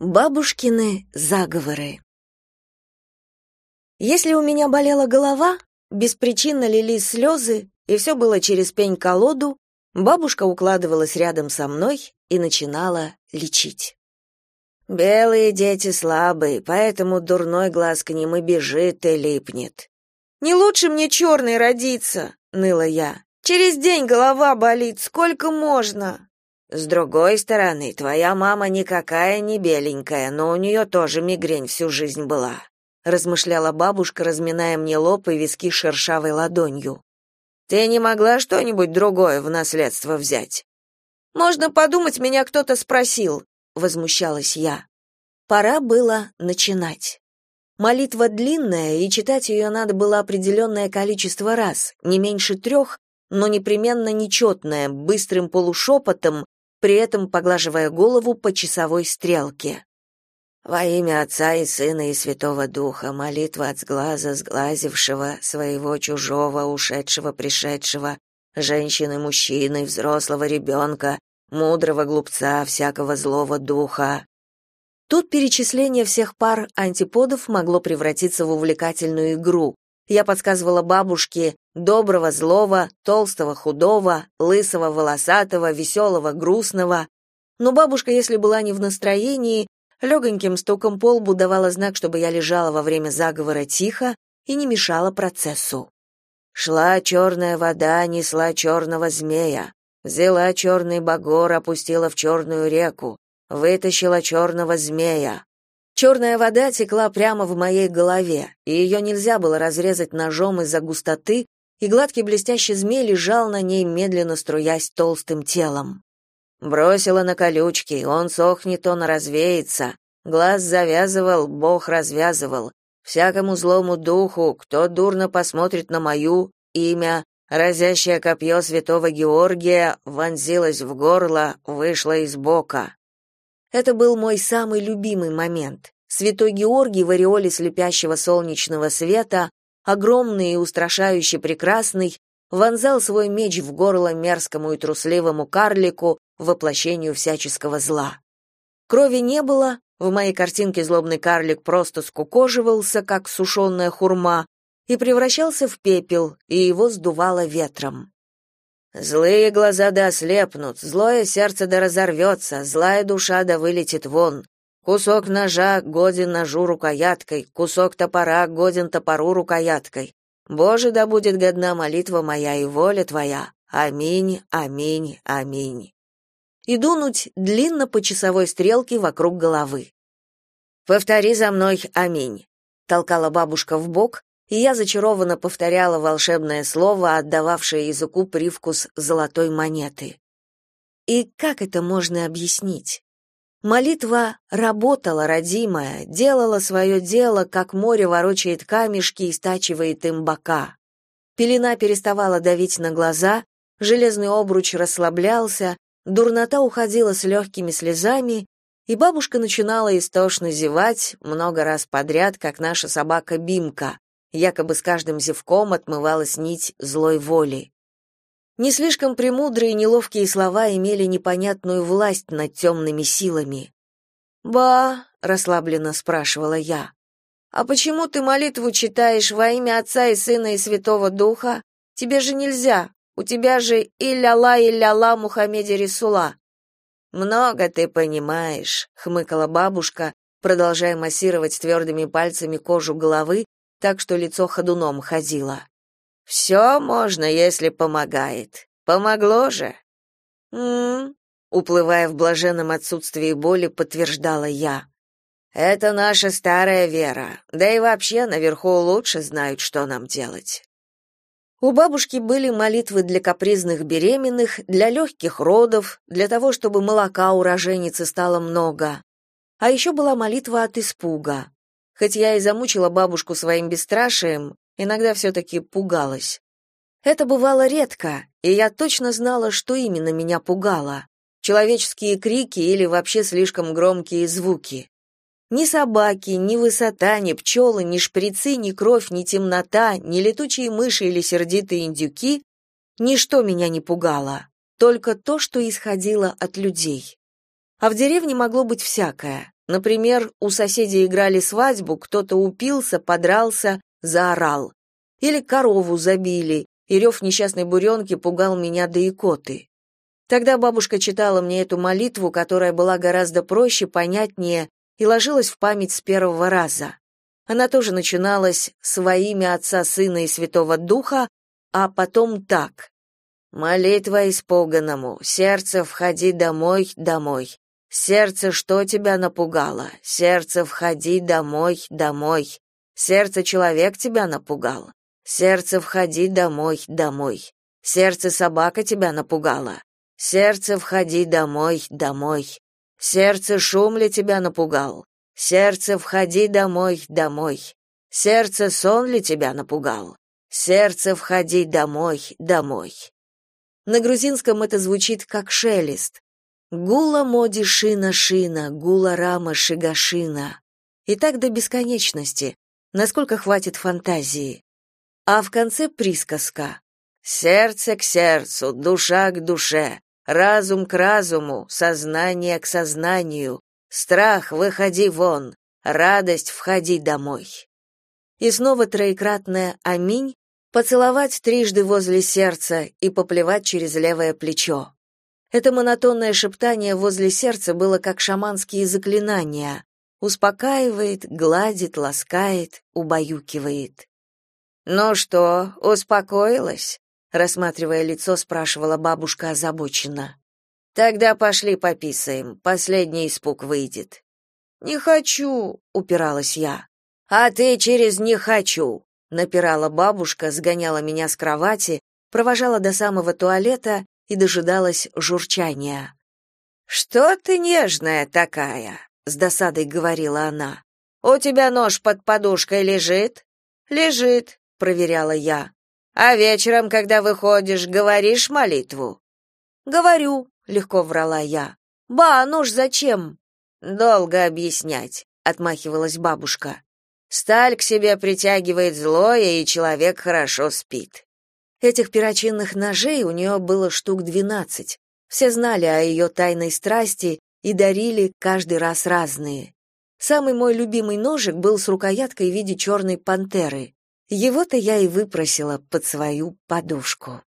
Бабушкины заговоры. Если у меня болела голова, беспричинно лились слезы, и все было через пень-колоду, бабушка укладывалась рядом со мной и начинала лечить. «Белые дети слабые, поэтому дурной глаз к ним и бежит, и липнет». «Не лучше мне черный родиться», — ныла я. «Через день голова болит, сколько можно?» С другой стороны, твоя мама никакая не беленькая, но у нее тоже мигрень всю жизнь была, размышляла бабушка, разминая мне лоб и виски шершавой ладонью. Ты не могла что-нибудь другое в наследство взять? Можно подумать, меня кто-то спросил, возмущалась я. Пора было начинать. Молитва длинная, и читать ее надо было определенное количество раз, не меньше трех, но непременно нечетное, быстрым полушепотом, при этом поглаживая голову по часовой стрелке. Во имя Отца и Сына и Святого Духа, молитва от сглаза сглазившего, своего чужого, ушедшего, пришедшего, женщины, мужчины, взрослого ребенка, мудрого глупца, всякого злого духа. Тут перечисление всех пар антиподов могло превратиться в увлекательную игру, я подсказывала бабушке доброго, злого, толстого, худого, лысого, волосатого, веселого, грустного. Но бабушка, если была не в настроении, легоньким стуком по лбу давала знак, чтобы я лежала во время заговора тихо и не мешала процессу. Шла черная вода, несла черного змея. Взяла черный багор, опустила в черную реку. Вытащила черного змея. Черная вода текла прямо в моей голове, и ее нельзя было разрезать ножом из-за густоты, и гладкий блестящий змей лежал на ней, медленно струясь толстым телом. Бросила на колючки, он сохнет, он развеется. Глаз завязывал, Бог развязывал. Всякому злому духу, кто дурно посмотрит на мою имя, разящее копье святого Георгия вонзилось в горло, вышло из бока. Это был мой самый любимый момент. Святой Георгий в ореоле слепящего солнечного света, огромный и устрашающе прекрасный, вонзал свой меч в горло мерзкому и трусливому карлику, воплощению всяческого зла. Крови не было, в моей картинке злобный карлик просто скукоживался, как сушеная хурма, и превращался в пепел, и его сдувало ветром. Злые глаза да ослепнут, злое сердце да разорвется, злая душа да вылетит вон. Кусок ножа годен ножу рукояткой, кусок топора годен топору рукояткой. Боже, да будет годна молитва моя и воля твоя. Аминь, аминь, аминь. И дунуть длинно по часовой стрелке вокруг головы. Повтори за мной аминь, толкала бабушка в бок, и я зачарованно повторяла волшебное слово, отдававшее языку привкус золотой монеты. И как это можно объяснить? Молитва работала, родимая, делала свое дело, как море ворочает камешки и стачивает им бока. Пелена переставала давить на глаза, железный обруч расслаблялся, дурнота уходила с легкими слезами, и бабушка начинала истошно зевать много раз подряд, как наша собака Бимка, Якобы с каждым зевком отмывалась нить злой воли. Не слишком премудрые и неловкие слова имели непонятную власть над темными силами. «Ба», — расслабленно спрашивала я, «а почему ты молитву читаешь во имя Отца и Сына и Святого Духа? Тебе же нельзя, у тебя же «Илля-ла, илля-ла, Мухаммеде Рисула». «Много ты понимаешь», — хмыкала бабушка, продолжая массировать твердыми пальцами кожу головы, так что лицо ходуном ходило. «Все можно, если помогает. Помогло же?» «М-м-м», уплывая в блаженном отсутствии боли, подтверждала я. «Это наша старая вера, да и вообще наверху лучше знают, что нам делать». У бабушки были молитвы для капризных беременных, для легких родов, для того, чтобы молока у роженицы стало много. А еще была молитва от испуга. Хоть я и замучила бабушку своим бесстрашием, иногда все-таки пугалась. Это бывало редко, и я точно знала, что именно меня пугало. Человеческие крики или вообще слишком громкие звуки. Ни собаки, ни высота, ни пчелы, ни шприцы, ни кровь, ни темнота, ни летучие мыши или сердитые индюки — ничто меня не пугало, только то, что исходило от людей. А в деревне могло быть всякое. Например, у соседей играли свадьбу, кто-то упился, подрался, заорал. Или корову забили, и рев несчастной буренки пугал меня до икоты. Тогда бабушка читала мне эту молитву, которая была гораздо проще, понятнее и ложилась в память с первого раза. Она тоже начиналась с во имя Отца, Сына и Святого Духа, а потом так. «Молитва испуганному, сердце, входи домой, домой. Сердце, что тебя напугало? Сердце, входи домой, домой. Сердце, человек тебя напугал. Сердце, входи домой, домой. Сердце, собака тебя напугала. Сердце, входи домой, домой. Сердце, шум ли тебя напугал? Сердце, входи домой, домой. Сердце, сон ли тебя напугал? Сердце, входи домой, домой. На грузинском это звучит как шелест. Гула моди шина шина, гула рама шигашина. И так до бесконечности, насколько хватит фантазии. А в конце присказка. Сердце к сердцу, душа к душе, разум к разуму, сознание к сознанию, страх выходи вон, радость входи домой. И снова троекратное аминь, поцеловать трижды возле сердца и поплевать через левое плечо. Это монотонное шептание возле сердца было как шаманские заклинания. Успокаивает, гладит, ласкает, убаюкивает. «Ну что, успокоилась?» рассматривая лицо, спрашивала бабушка озабоченно. Тогда пошли пописаем, последний испуг выйдет. Не хочу, упиралась я. А ты через не хочу, напирала бабушка, сгоняла меня с кровати, провожала до самого туалета и дожидалась журчания. Что ты нежная такая, с досадой говорила она. У тебя нож под подушкой лежит? Лежит, проверяла я. А вечером, когда выходишь, говоришь молитву? Говорю, легко врала я. Ба, ну ж зачем? Долго объяснять, отмахивалась бабушка. Сталь к себе притягивает злое, и человек хорошо спит. Этих перочинных ножей у нее было штук двенадцать. Все знали о ее тайной страсти и дарили каждый раз разные. Самый мой любимый ножик был с рукояткой в виде черной пантеры. Его-то я и выпросила под свою подушку.